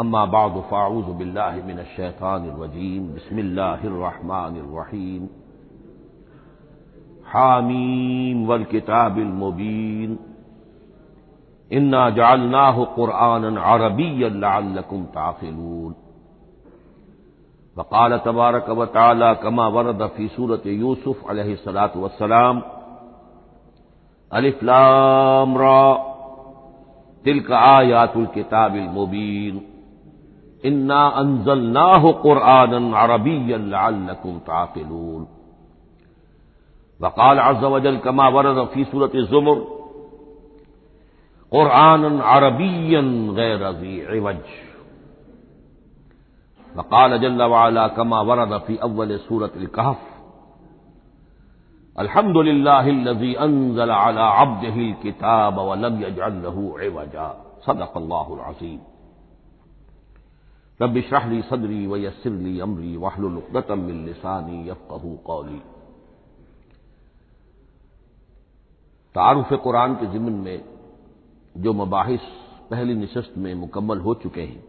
اما بعد فاعوذ باللہ من الشیطان الرجیم بسم اللہ الرحمن الرحیم حامیم والکتاب المبین انا جعلناه قرآنا عربيا لعلكم تعقلون. وقال تبارك وتعالى كما ورد في سورة يوسف عليه الصلاة والسلام الف لام را، تلك آيات الكتاب المبين. انا انزلناه قرآنا عربيا لعلكم تعقلون. وقال عز وجل كما ورد في سورة الزمر قرآنا عربيا غير ذي عوج. وقال جل وعلا كما ورد في أول سورة الكهف الحمد لله الذي أنزل على عبده الكتاب ولم يجعل له عوجا. صدق الله العظيم. رب اشرح لي صدري ويسر لي امري واحلل عقدة من لساني يفقهوا قولي۔ تعارف قرآن کے ضمن میں جو مباحث پہلی نشست میں مکمل ہو چکے ہیں،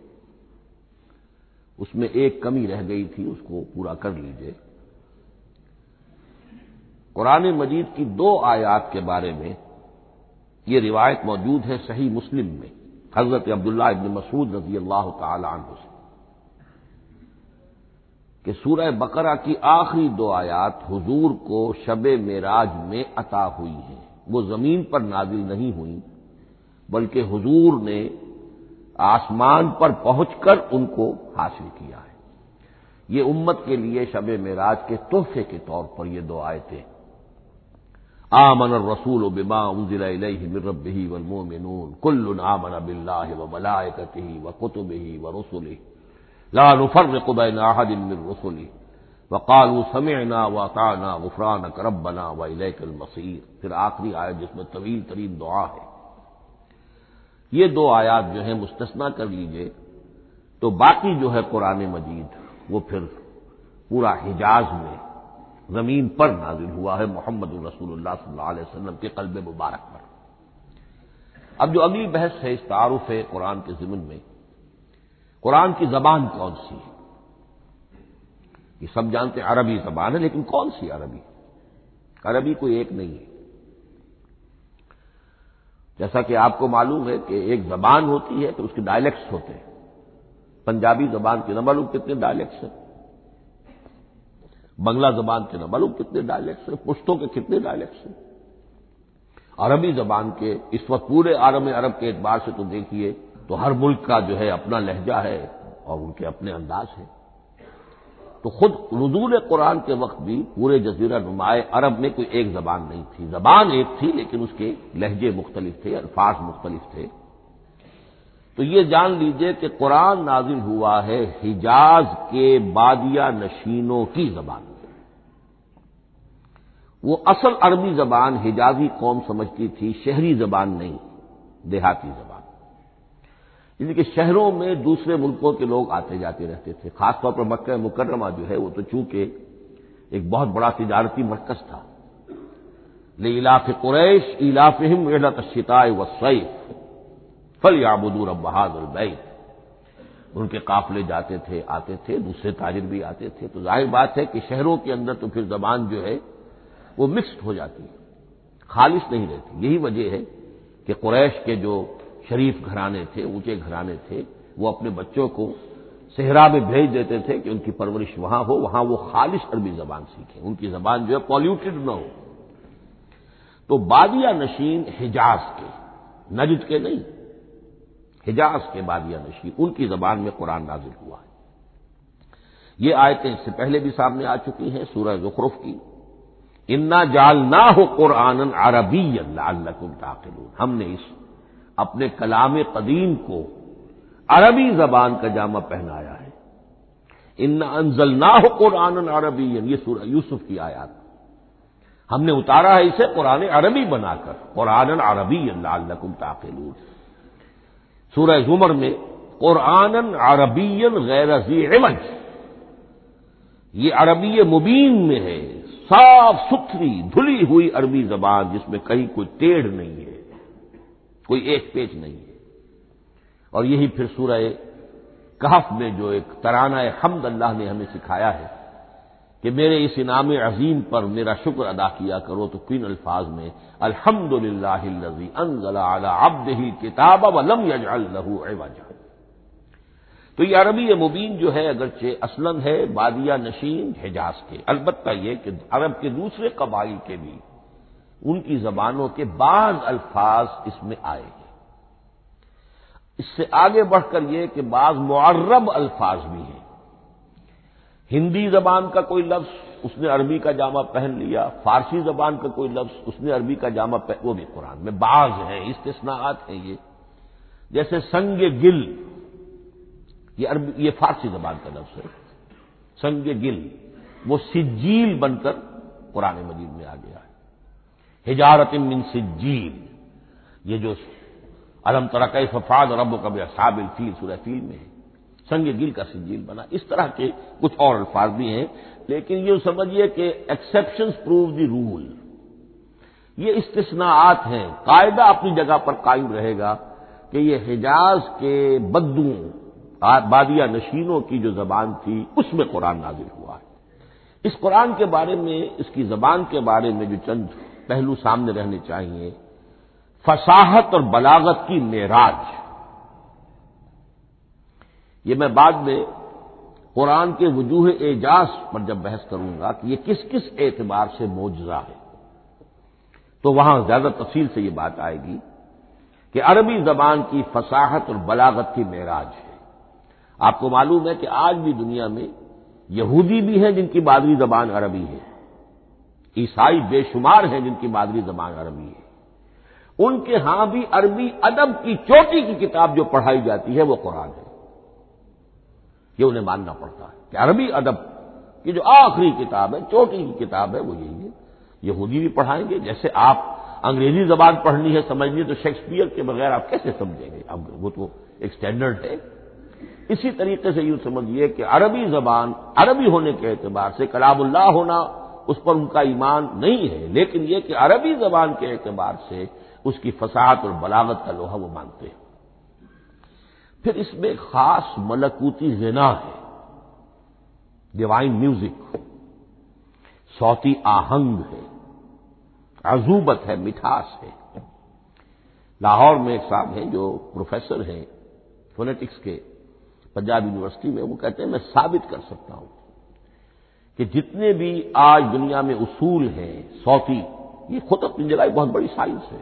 اس میں ایک کمی رہ گئی تھی، اس کو پورا کر لیجیے۔ قرآن مجید کی دو آیات کے بارے میں یہ روایت موجود ہے صحیح مسلم میں، حضرت عبداللہ ابن مسعود رضی اللہ تعالی عنہ سے۔ کہ سورہ بقرہ کی آخری دو آیات حضور کو شب معراج میں عطا ہوئی ہیں۔ وہ زمین پر نازل نہیں ہوئی، بلکہ حضور نے آسمان پر پہنچ کر ان کو حاصل کیا ہے۔ یہ امت کے لیے شب معراج کے تحفے کے طور پر یہ دو آیتیں۔ آمن الرسول بما انزل الیہ من ربہ والمؤمنون، کل آمن باللہ وملائکتہ وکتبہ ورسلہ لا نفرق بین احد من رسلہ وقالوا سمعنا واطعنا غفرانک ربنا والیک المصیر پھر آخری آیت جس میں طویل ترین دعا ہے. یہ دو آیات جو ہیں مستثنا کر لیجیے. تو باقی جو ہے قرآن مجید، وہ پھر پورا حجاز میں زمین پر نازل ہوا ہے محمد الرسول اللہ صلی اللہ علیہ وسلم کے قلب مبارک پر. اب جو اگلی بحث ہے اس تعارف ہے قرآن کے ضمن میں قرآن کی زبان کون سی ہے؟ یہ سب جانتے ہیں عربی زبان ہے، لیکن کون سی عربی؟ عربی کوئی ایک نہیں ہے۔ جیسا کہ آپ کو معلوم ہے کہ ایک زبان ہوتی ہے تو اس کے ڈائلیکٹس ہوتے ہیں۔ پنجابی زبان کے نہ معلوم کتنے ڈائلیکٹس ہیں۔ بنگلہ زبان کے نہ معلوم کتنے ڈائلیکٹس ہیں۔ پشتوں کے کتنے ڈائلیکٹس ہیں۔ عربی زبان کے اس وقت پورے عالم عرب کے اعتبار سے تو دیکھیے تو ہر ملک کا جو ہے اپنا لہجہ ہے اور ان کے اپنے انداز ہیں۔ تو خود نزول قرآن کے وقت بھی پورے جزیرہ نمائے عرب میں کوئی ایک زبان نہیں تھی۔ زبان ایک تھی لیکن اس کے لہجے مختلف تھے، الفاظ مختلف تھے۔ تو یہ جان لیجیے کہ قرآن نازل ہوا ہے حجاز کے بادیا نشینوں کی زبان وہ اصل عربی زبان حجازی قوم سمجھتی تھی، شہری زبان نہیں، دیہاتی زبان۔ یعنی کہ شہروں میں دوسرے ملکوں کے لوگ آتے جاتے رہتے تھے، خاص طور پر مکہ مکرمہ جو ہے وہ تو چونکہ ایک بہت بڑا تجارتی مرکز تھا۔ علاف قریش علافہم ویڈت شتائے و سیف فل یا بدور ان کے قافلے جاتے تھے، آتے تھے، دوسرے تاجر بھی آتے تھے۔ تو ظاہر بات ہے کہ شہروں کے اندر تو پھر زبان جو ہے وہ مکسڈ ہو جاتی ہے، خالص نہیں رہتی۔ یہی وجہ ہے کہ قریش کے جو شریف گھرانے تھے، اونچے گھرانے تھے، وہ اپنے بچوں کو صحرا میں بھیج دیتے تھے کہ ان کی پرورش وہاں ہو، وہاں وہ خالص عربی زبان سیکھیں، ان کی زبان جو ہے پالیوٹیڈ نہ ہو۔ تو بادیا نشین حجاز کے، نجد کے نہیں، حجاز کے بادیا نشین، ان کی زبان میں قرآن نازل ہوا ہے۔ یہ آیتیں اس سے پہلے بھی سامنے آ چکی ہیں، سورہ زخرف کی۔ انا جال نہ ہو قرآن عربی اللہ تاخلون ہم نے اس اپنے کلام قدیم کو عربی زبان کا جامع پہنایا ہے۔ ان انزل نہ ہو قرآن عربی، یہ سورہ یوسف کی آیات۔ ہم نے اتارا ہے اسے قرآن عربی بنا کر۔ قرآن عربی اللہ الکم تاخل سورہ زمر میں قرآن عربی غیر عوج یہ عربی مبین میں ہے۔ صاف ستھری، دھلی ہوئی عربی زبان جس میں کہیں کوئی ٹیڑھ نہیں ہے۔ کوئی ایک پیج نہیں ہے۔ اور یہی پھر سورہ کہف میں جو ایک ترانہ حمد اللہ نے ہمیں سکھایا ہے کہ میرے اس انعام عظیم پر میرا شکر ادا کیا کرو تو کن الفاظ میں الحمد للہ اب کتاب ولم یجعل له عوجا۔ تو یہ عربی مبین جو ہے، اگرچہ اصلاً ہے بادیا نشین، حجاز کے۔ البتہ یہ کہ عرب کے دوسرے قبائل کے بھی ان کی زبانوں کے بعض الفاظ اس میں آئے ہیں۔ اس سے آگے بڑھ کر یہ کہ بعض معرب الفاظ بھی ہیں۔ ہندی زبان کا کوئی لفظ اس نے عربی کا جامع پہن لیا، فارسی زبان کا کوئی لفظ اس نے عربی کا جامع پہن وہ بھی قرآن میں بعض ہیں، استثناءات ہیں یہ۔ جیسے سنگ گل، یہ عربی یہ فارسی زبان کا لفظ ہے۔ سنگ گل، وہ سجیل بن کر قرآن مجید میں آ گیا ہے ہجارت من سجیل یہ جو علم ترک ففاد رب و کبھی صاب الفیل، سورہ فیل میں ہے۔ سنگ گل کا سجیل بنا۔ اس طرح کے کچھ اور الفاظ بھی ہیں، لیکن یہ سمجھیے کہ ایکسپشن پروو دی رول یہ استثناءات ہیں۔ قاعدہ اپنی جگہ پر قائم رہے گا کہ یہ حجاز کے بدو بادیا نشینوں کی جو زبان تھی، اس میں قرآن نازل ہوا ہے۔ اس قرآن کے بارے میں، اس کی زبان کے بارے میں جو چند پہلو سامنے رہنے چاہیے۔ فصاحت اور بلاغت کی معراج۔ یہ میں بعد میں قرآن کے وجوہ اعجاز پر جب بحث کروں گا کہ یہ کس کس اعتبار سے موجزہ ہے، تو وہاں زیادہ تفصیل سے یہ بات آئے گی کہ عربی زبان کی فصاحت اور بلاغت کی معراج ہے۔ آپ کو معلوم ہے کہ آج بھی دنیا میں یہودی بھی ہیں جن کی مادری زبان عربی ہے۔ عیسائی بے شمار ہیں جن کی مادری زبان عربی ہے۔ ان کے ہاں بھی عربی ادب کی چوٹی کی کتاب جو پڑھائی جاتی ہے وہ قرآن ہے۔ یہ انہیں ماننا پڑتا ہے کہ عربی ادب کی جو آخری کتاب ہے، چوٹی کی کتاب ہے، وہ یہی ہے۔ یہودی بھی پڑھائیں گے۔ جیسے آپ انگریزی زبان پڑھنی ہے، سمجھنی ہے، تو شیکسپیئر کے بغیر آپ کیسے سمجھیں گے؟ اب وہ تو ایک اسٹینڈرڈ ہے۔ اسی طریقے سے یوں سمجھیے کہ عربی زبان عربی ہونے کے اعتبار سے کلام اللہ ہونا اس پر ان کا ایمان نہیں ہے، لیکن یہ کہ عربی زبان کے اعتبار سے اس کی فساد اور بلاغت کا لوہا وہ مانتے ہیں۔ پھر اس میں خاص ملکوتی غنا ہے ڈیوائن میوزک صوتی آہنگ ہے، عزوبت ہے، مٹھاس ہے۔ لاہور میں ایک صاحب ہیں جو پروفیسر ہیں فونیٹکس کے، پنجاب یونیورسٹی میں، وہ کہتے ہیں میں ثابت کر سکتا ہوں۔ کہ جتنے بھی آج دنیا میں اصول ہیں، صوتی، یہ خود اپنی جگہ بہت بڑی سائنس ہے۔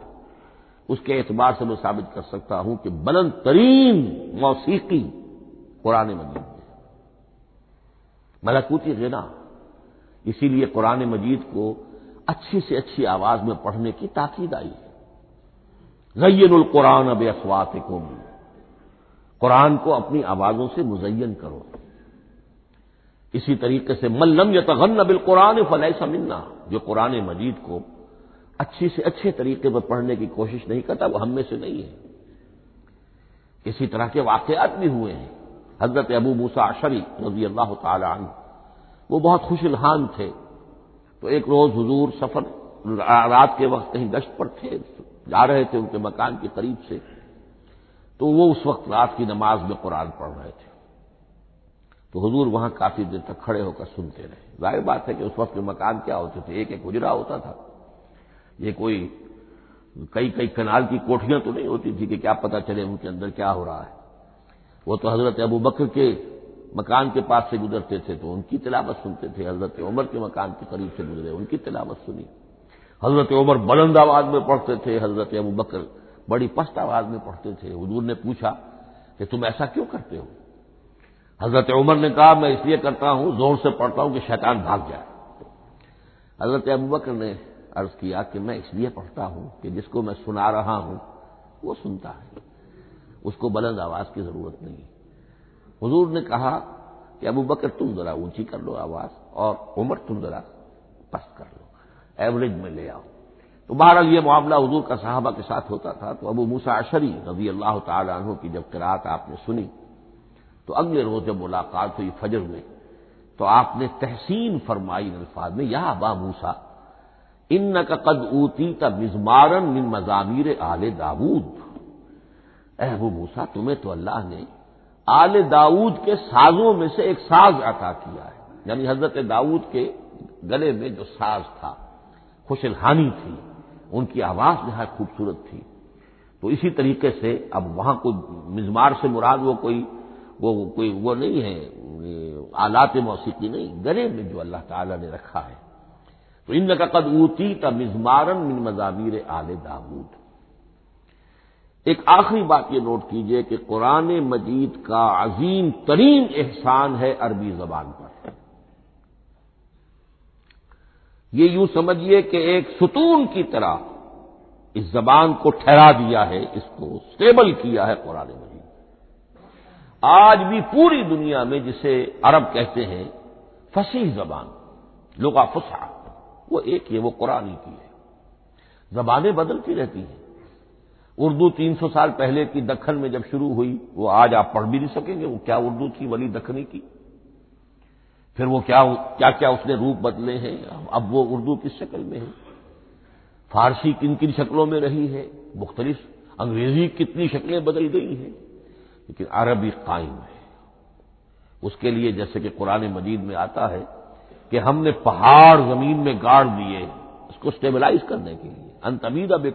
اس کے اعتبار سے میں ثابت کر سکتا ہوں کہ بلند ترین موسیقی قرآن مجید میں ملکوتی غنا، اسی لیے قرآن مجید کو اچھی سے اچھی آواز میں پڑھنے کی تاکید آئی ہے۔ غین القرآن اب اخوات قرآن کو اپنی آوازوں سے مزین کرو۔ اسی طریقے سے ملم یا تغن بالقرآن فلح سمنا جو قرآن مجید کو اچھی سے اچھے طریقے پر پڑھنے کی کوشش نہیں کرتا، وہ ہم میں سے نہیں ہے۔ اسی طرح کے واقعات بھی ہوئے ہیں۔ حضرت ابو موسا شری رضی اللہ تعالی عنہ، وہ بہت خوش الحان تھے۔ تو ایک روز حضور سفر، رات کے وقت کہیں گشت پر تھے، جا رہے تھے ان کے مکان کے قریب سے، تو وہ اس وقت رات کی نماز میں قرآن پڑھ رہے تھے۔ تو حضور وہاں کافی دیر تک کھڑے ہو کر سنتے رہے۔ ظاہر بات ہے کہ اس وقت کے مکان کیا ہوتے تھے، ایک ایک گجرا ہوتا تھا۔ یہ کوئی کئی کئی کنال کی کوٹھیاں تو نہیں ہوتی تھی کہ کیا پتا چلے ان کے اندر کیا ہو رہا ہے۔ وہ تو حضرت ابو بکر کے مکان کے پاس سے گزرتے تھے تو ان کی تلاوت سنتے تھے۔ حضرت عمر کے مکان کے قریب سے گزرے، ان کی تلاوت سنی۔ حضرت عمر بلند آواز میں پڑھتے تھے، حضرت ابو بکر بڑی پست آواز میں پڑھتے تھے۔ حضور نے پوچھا کہ تم ایسا کیوں کرتے ہو؟ حضرت عمر نے کہا، میں اس لیے کرتا ہوں، زور سے پڑھتا ہوں کہ شیطان بھاگ جائے۔ حضرت ابو بکر نے عرض کیا کہ میں اس لیے پڑھتا ہوں کہ جس کو میں سنا رہا ہوں، وہ سنتا ہے۔ اس کو بلند آواز کی ضرورت نہیں۔ حضور نے کہا کہ ابو بکر، تم ذرا اونچی کر لو آواز اور عمر، تم ذرا پست کر لو۔ ایوریج میں لے آؤ۔ تو بہرحال یہ معاملہ حضور کا صحابہ کے ساتھ ہوتا تھا۔ تو ابو موسا اشری رضی اللہ تعالی عنہ کی جب قرآت آپ نے سنی تو اگلے روز جب ملاقات ہوئی فجر میں، تو آپ نے تحسین فرمائی الفاظ میں، یا ابا موسا ان کا قد اوتی کا مزمارن من مضامیر آل داود۔ اے وہ موسا تمہیں تو اللہ نے آل داود کے سازوں میں سے ایک ساز عطا کیا ہے۔ یعنی حضرت داود کے گلے میں جو ساز تھا، خوش الحانی تھی، ان کی آواز نہایت خوبصورت تھی۔ تو اسی طریقے سے اب وہاں کوئی مزمار سے مراد وہ کوئی وہ کوئی وہ نہیں ہے آلات موسیقی نہیں، گلے میں جو اللہ تعالی نے رکھا ہے۔ تو ان کا قد اوتی کا مزمارن من مضامیر آل داود۔ ایک آخری بات یہ نوٹ کیجیے کہ قرآن مجید کا عظیم ترین احسان ہے عربی زبان پر۔ یہ یوں سمجھیے کہ ایک ستون کی طرح اس زبان کو ٹھہرا دیا ہے، اس کو اسٹیبل کیا ہے قرآن مجید۔ آج بھی پوری دنیا میں جسے عرب کہتے ہیں، فصیح زبان لغا فسا وہ ایک ہے، وہ قرآن کی ہے۔ زبانیں بدلتی رہتی ہیں۔ اردو تین سو سال پہلے کی دکن میں جب شروع ہوئی، وہ آج آپ پڑھ بھی نہیں سکیں گے، وہ کیا اردو تھی ولی دکنی کی؟ پھر وہ کیا کیا کیا اس نے روپ بدلے ہیں؟ اب وہ اردو کس شکل میں ہے فارسی کن کن شکلوں میں رہی ہے مختلف انگریزی کتنی شکلیں بدل گئی ہیں؟ لیکن عربی قائم ہے۔ اس کے لیے جیسے کہ قرآن مجید میں آتا ہے کہ ہم نے پہاڑ زمین میں گاڑ دیے اس کو اسٹیبلائز کرنے کے لیے۔ انتمیدہ بے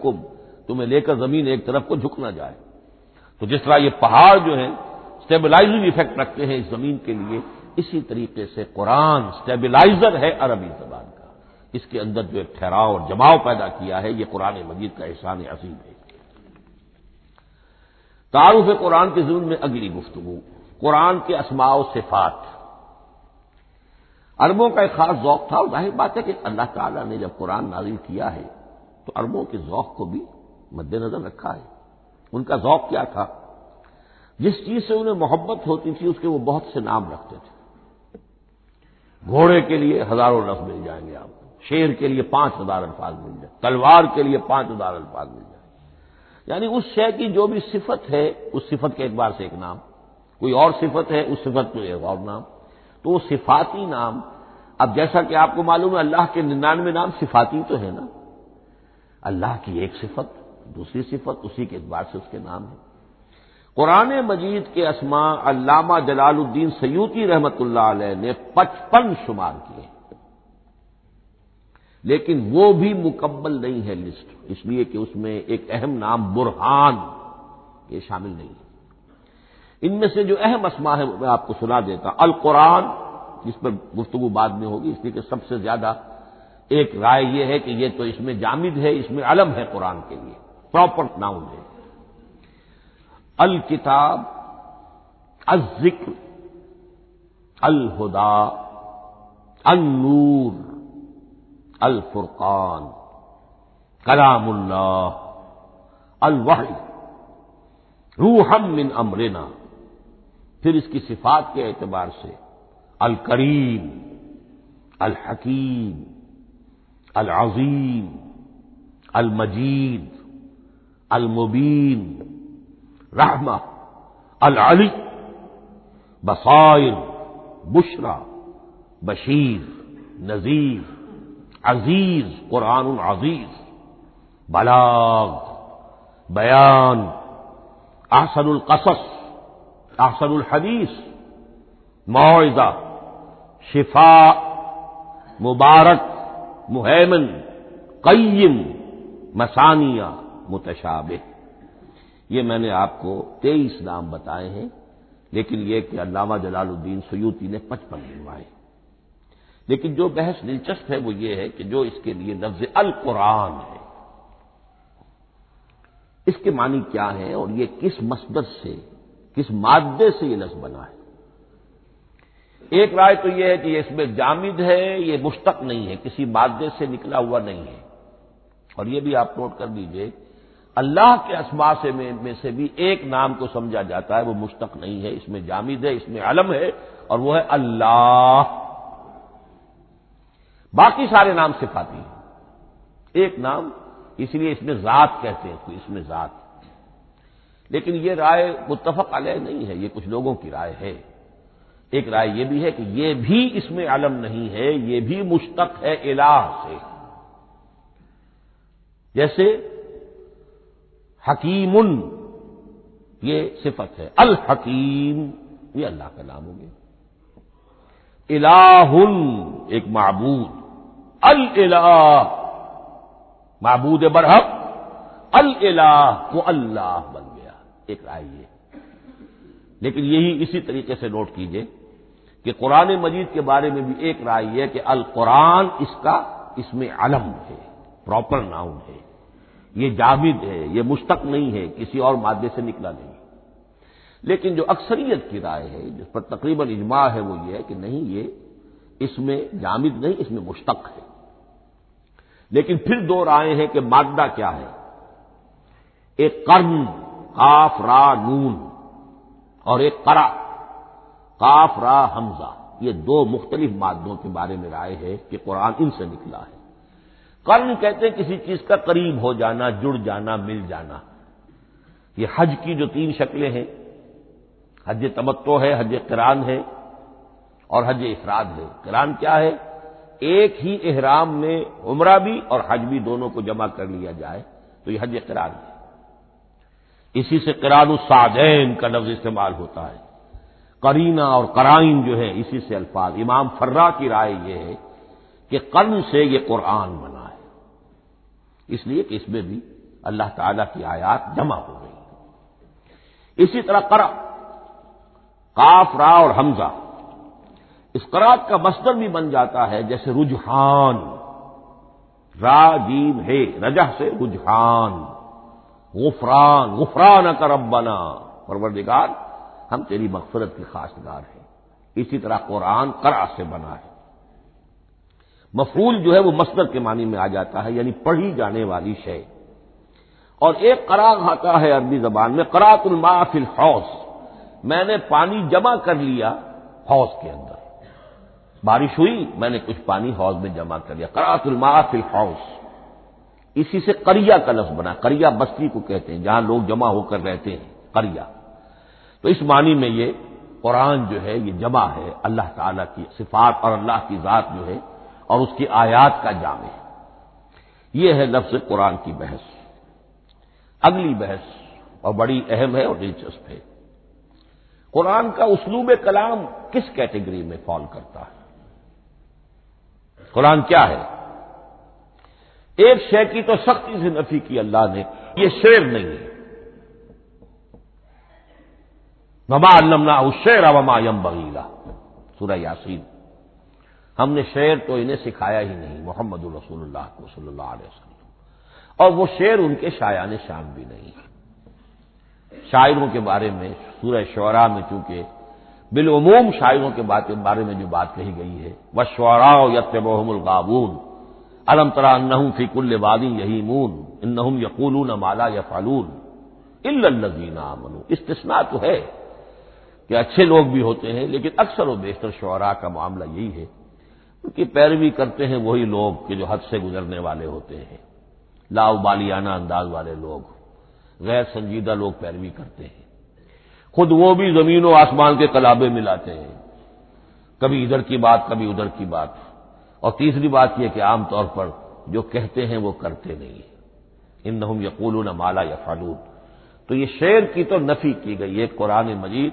تمہیں لے کر زمین ایک طرف کو جھک نہ جائے۔ تو جس طرح یہ پہاڑ جو ہیں اسٹیبلائزنگ افیکٹ رکھتے ہیں اس زمین کے لیے، اسی طریقے سے قرآن اسٹیبلائزر ہے عربی زبان کا۔ اس کے اندر جو ایک ٹھہراؤ اور جماؤ پیدا کیا ہے، یہ قرآن مجید کا احسان عظیم ہے۔ تعارف قرآن کے ضمن میں اگلی گفتگو۔ قرآن کے اسماع و صفات۔ اربوں کا ایک خاص ذوق تھا اور ظاہر بات ہے کہ اللہ تعالیٰ نے جب قرآن نازل کیا ہے تو اربوں کے ذوق کو بھی مد نظر رکھا ہے۔ ان کا ذوق کیا تھا؟ جس چیز سے انہیں محبت ہوتی تھی، اس کے وہ بہت سے نام رکھتے تھے۔ گھوڑے کے لیے ہزاروں لفظ مل جائیں گے آپ کو۔ شیر کے لیے پانچ ہزار الفاظ مل جائیں۔ تلوار کے لیے پانچ ہزار الفاظ مل جائیں۔ یعنی اس شے کی جو بھی صفت ہے، اس صفت کے اعتبار سے ایک نام، کوئی اور صفت ہے، اس صفت میں ایک اور نام۔ تو وہ صفاتی نام، اب جیسا کہ آپ کو معلوم ہے، اللہ کے ننانوے نام صفاتی تو ہے نا۔ اللہ کی ایک صفت، دوسری صفت، اسی کے اعتبار سے اس کے نام ہے قرآن مجید کے اسماء علامہ جلال الدین سیوتی رحمت اللہ علیہ نے پچپن شمار کیے۔ لیکن وہ بھی مکمل نہیں ہے لسٹ اس لیے کہ اس میں ایک اہم نام برہان یہ شامل نہیں ہے۔ ان میں سے جو اہم اسما ہے میں آپ کو سنا دیتا۔ القرآن، جس پر گفتگو بعد میں ہوگی، اس لیے کہ سب سے زیادہ ایک رائے یہ ہے کہ یہ تو اس میں جامد ہے، اس میں علم ہے قرآن کے لیے۔ پراپر ناؤن ہے۔ الکتاب، الذکر، الہدا، النور۔ الفرقان. کلام اللہ الوحی. روحم من امرنا. پھر اس کی صفات کے اعتبار سے. الکریم، الحکیم، العظیم، المجید، المبین، رحمہ، العلی، بصائر، بشرا، بشیر، نذیر عزیز، قرآن العزیز بلاغ، بیان، احسن القصص، احسن الحدیث، معاوضہ، شفا، مبارک محمن قیم، مسانیہ، متشابہ۔ یہ میں نے آپ کو تیئیس نام بتائے ہیں، لیکن یہ کہ علامہ جلال الدین سیوتی نے پچپن لنوائے لیکن جو بحث دلچسپ ہے وہ یہ ہے کہ جو اس کے لیے لفظ القرآن ہے، اس کے معنی کیا ہے اور یہ کس مسدر سے، کس مادے سے یہ لفظ بنا ہے؟ ایک رائے تو یہ ہے کہ یہ اس میں جامد ہے، یہ مشتق نہیں ہے، کسی مادے سے نکلا ہوا نہیں ہے۔ اور یہ بھی آپ نوٹ کر لیجیے، اللہ کے اسما سے میں سے بھی ایک نام کو سمجھا جاتا ہے، وہ مشتق نہیں ہے، اس میں جامد ہے، اس میں علم ہے اور وہ ہے اللہ۔ باقی سارے نام صفاتی ہیں۔ ایک نام، اس لیے اس میں ذات کہتے ہیں اس میں ذات۔ لیکن یہ رائے متفق علیہ نہیں ہے، یہ کچھ لوگوں کی رائے ہے۔ ایک رائے یہ بھی ہے کہ یہ بھی اس میں علم نہیں ہے، یہ بھی مشتق ہے الہ سے۔ جیسے حکیم یہ صفت ہے۔ الحکیم، یہ اللہ کا نام ہو گیا۔ الہ ایک معبود۔ الہ معبود برحق الہ وہ اللہ بن گیا. ایک رائے یہ. لیکن یہی اسی طریقے سے نوٹ کیجیے کہ قرآن مجید کے بارے میں بھی ایک رائے یہ کہ القرآن اس کا اس میں علم ہے پراپر ناؤن ہے. یہ جاوید ہے، یہ مشتق نہیں ہے، کسی اور مادے سے نکلا نہیں. لیکن جو اکثریت کی رائے ہے، جس پر تقریباً اجماع ہے، وہ یہ ہے کہ نہیں، یہ اس میں جامد نہیں، اس میں مشتق ہے. لیکن پھر دو رائے ہیں کہ مادہ کیا ہے۔ ایک کرن کاف را، نون اور ایک کرا کاف را، حمزہ۔ یہ دو مختلف مادوں کے بارے میں رائے ہے کہ قرآن ان سے نکلا ہے۔ کرن کہتے ہیں کسی چیز کا قریب ہو جانا، جڑ جانا، مل جانا۔ یہ حج کی جو تین شکلیں ہیں، حج تمتو ہے، حج کران ہے اور حج افراد ہے۔ کران کیا ہے؟ ایک ہی احرام میں عمرہ بھی اور حج بھی دونوں کو جمع کر لیا جائے تو یہ حج کران ہے۔ اسی سے قرآن السادین کا لفظ استعمال ہوتا ہے۔ کرینہ اور کرائن جو ہے اسی سے الفاظ۔ امام فرا کی رائے یہ ہے کہ قرن سے یہ قرآن بنا ہے۔ اس لیے کہ اس میں بھی اللہ تعالی کی آیات جمع ہو گئی۔ اسی طرح کرا کاف را اور حمزہ۔ اس کا مصدر بھی بن جاتا ہے جیسے رجحان، را، جیم، ہے، رجح سے رجحان، غفران غفران کا ربنا۔ پروردگار، ہم تیری مغفرت کی خاصگار ہیں۔ اسی طرح قرآن کرا سے بنا ہے۔ مفول جو ہے وہ مصدر کے معنی میں آ جاتا ہے یعنی پڑھی جانے والی شے۔ اور ایک قرآن آتا ہے عربی زبان میں قرات الما فی الحوض۔ میں نے پانی جمع کر لیا حوض کے اندر۔ بارش ہوئی، میں نے کچھ پانی حوض میں جمع کر لیا۔ قرات الما فی الحوض۔ اسی سے کریا کا لفظ بنا۔ کریا بستی کو کہتے ہیں، جہاں لوگ جمع ہو کر رہتے ہیں کریا تو اس معنی میں یہ قرآن جو ہے، یہ جمع ہے اللہ تعالی کی صفات اور اللہ کی ذات جو ہے، اور اس کی آیات کا جامع یہ ہے لفظ قرآن کی بحث۔ اگلی بحث، اور بڑی اہم ہے اور دلچسپ ہے۔ قرآن کا اسلوب کلام کس کیٹیگری میں فال کرتا ہے؟ قرآن کیا ہے؟ ایک شے کی تو سختی سے نفی کی اللہ نے، یہ شعر نہیں ہے۔ وما علمنا شعر وما یم بغیلا سورہ یاسین۔ ہم نے شعر تو انہیں سکھایا ہی نہیں، محمد الرسول اللہ کو صلی اللہ علیہ وسلم۔ اور وہ شعر ان کے شایان شان بھی نہیں۔ شاعروں کے بارے میں سورہ شعرا میں چونکہ بالعموم شاعروں کے بارے میں جو بات کہی گئی ہے وہ شعرا یت محم القابون علم ترا ان فی کل وادی یہی مون ان یقول مالا یا فالون الزین استثناء تو ہے کہ اچھے لوگ بھی ہوتے ہیں، لیکن اکثر و بیشتر شعراء کا معاملہ یہی ہے ان کی پیروی کرتے ہیں وہی لوگ کہ جو حد سے گزرنے والے ہوتے ہیں۔ لاؤ بالیانہ انداز والے لوگ، غیر سنجیدہ لوگ پیروی کرتے ہیں۔ خود وہ بھی زمین و آسمان کے کلابے ملاتے ہیں۔ کبھی ادھر کی بات، کبھی ادھر کی بات۔ اور تیسری بات یہ کہ عام طور پر جو کہتے ہیں وہ کرتے نہیں ان نہ یقول مالا یا فالون تو یہ شعر کی تو نفی کی گئی ہے قرآن مجید۔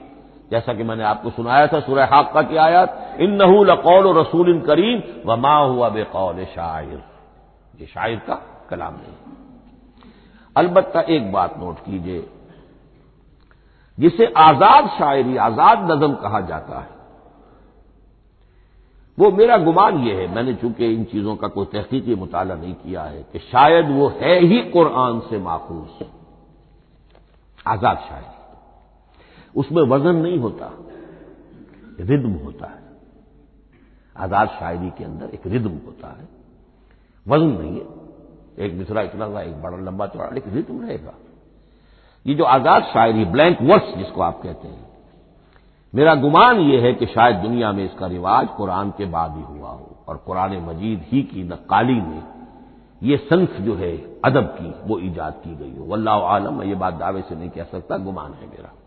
جیسا کہ میں نے آپ کو سنایا تھا سورہ حاقہ کی آیات۔ ان نہ لقول رسول کریم و ماں ہوا بے قول شاعر۔ یہ شاعر کا کلام نہیں۔ البتہ ایک بات نوٹ کیجیے۔ جسے آزاد شاعری، آزاد نظم کہا جاتا ہے۔ وہ میرا گمان یہ ہے، میں نے چونکہ ان چیزوں کا کوئی تحقیقی مطالعہ نہیں کیا ہے، کہ شاید وہ ہے ہی قرآن سے ماخوذ۔ آزاد شاعری۔ اس میں وزن نہیں ہوتا ردم ہوتا ہے۔ آزاد شاعری کے اندر ایک ردم ہوتا ہے۔ وزن نہیں ہے۔ ایک مصرا اتنا ہوا ایک بڑا، لمبا چوڑا، لیکن ردم رہے گا۔ یہ جو آزاد شاعری بلینک ورس جس کو آپ کہتے ہیں۔ میرا گمان یہ ہے کہ شاید دنیا میں اس کا رواج قرآن کے بعد ہی ہوا ہو اور قرآن مجید ہی کی نقالی میں یہ صنف جو ہے ادب کی وہ ایجاد کی گئی ہو۔ واللہ عالم، میں یہ بات دعوے سے نہیں کہہ سکتا، گمان ہے میرا۔